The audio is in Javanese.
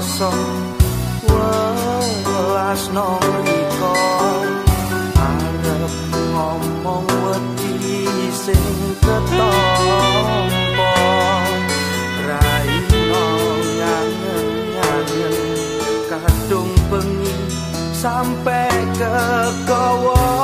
rasa. Welas nggiko arep ngomong wedi sing ketompo. Raino nyanyen-nyanyen kadung bengi sampai ke kawah